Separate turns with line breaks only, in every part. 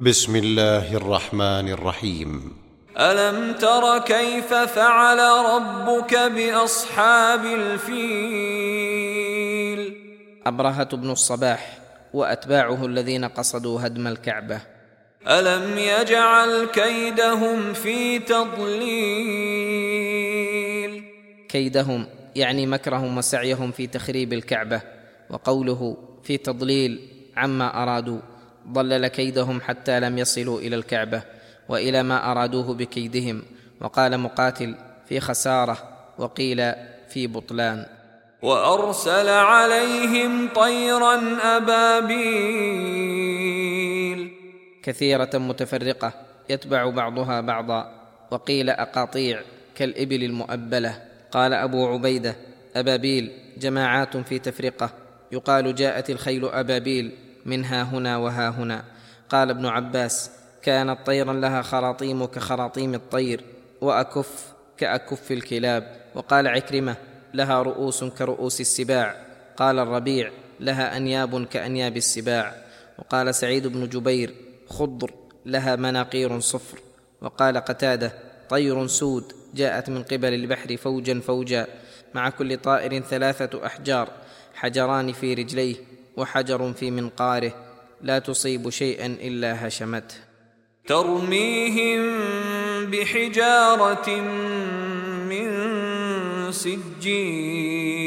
بسم الله الرحمن الرحيم.
ألم تر كيف فعل ربك بأصحاب الفيل؟
أبرهة بن الصباح وأتباعه الذين قصدوا هدم الكعبة.
ألم يجعل كيدهم في تضليل؟
كيدهم يعني مكرهم وسعيهم في تخريب الكعبة وقوله في تضليل عما أرادوا. ضلل كيدهم حتى لم يصلوا إلى الكعبة وإلى ما أرادوه بكيدهم. وقال مقاتل في خسارة. وقيل في بطلان.
وأرسل عليهم طيرا أبابيل.
كثيرة متفرقة يتبع بعضها بعضا. وقيل أقاطيع كالإبل المؤبلة. قال أبو عبيدة أبابيل جماعات في تفرقة. يقال جاءت الخيل أبابيل. من ها هنا وها هنا. قال ابن عباس كانت طيرا لها خراطيم كخراطيم الطير وأكف كأكف الكلاب. وقال عكرمة لها رؤوس كرؤوس السباع. قال الربيع لها أنياب كأنياب السباع. وقال سعيد بن جبير خضر لها مناقير صفر. وقال قتادة طير سود جاءت من قبل البحر فوجا فوجا. مع كل طائر ثلاثة أحجار حجران في رجليه. وحجر في منقاره لا تصيب شيئا إلا هشمته.
ترميهم بحجارة من سجيل.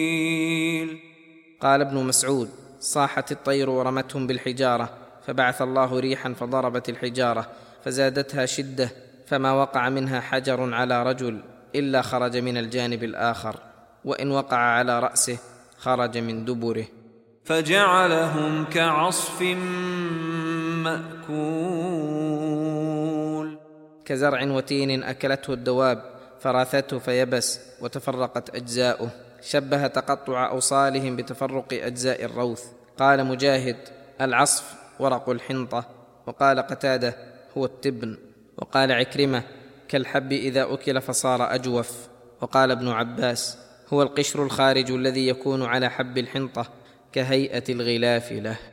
قال ابن مسعود صاحت الطير ورمتهم بالحجارة فبعث الله ريحا فضربت الحجارة فزادتها شدة فما وقع منها حجر على رجل إلا خرج من الجانب الآخر وإن وقع على رأسه خرج من دبره.
فجعلهم كعصف مأكول.
كزرع وتين أكلته الدواب فراثته فيبس وتفرقت أجزاؤه. شبه تقطع أوصالهم بتفرق أجزاء الروث. قال مجاهد العصف ورق الحنطة. وقال قتادة هو التبن. وقال عكرمة كالحب إذا أكل فصار أجوف. وقال ابن عباس هو القشر الخارج الذي يكون على حب الحنطة. كهيئة الغلاف له.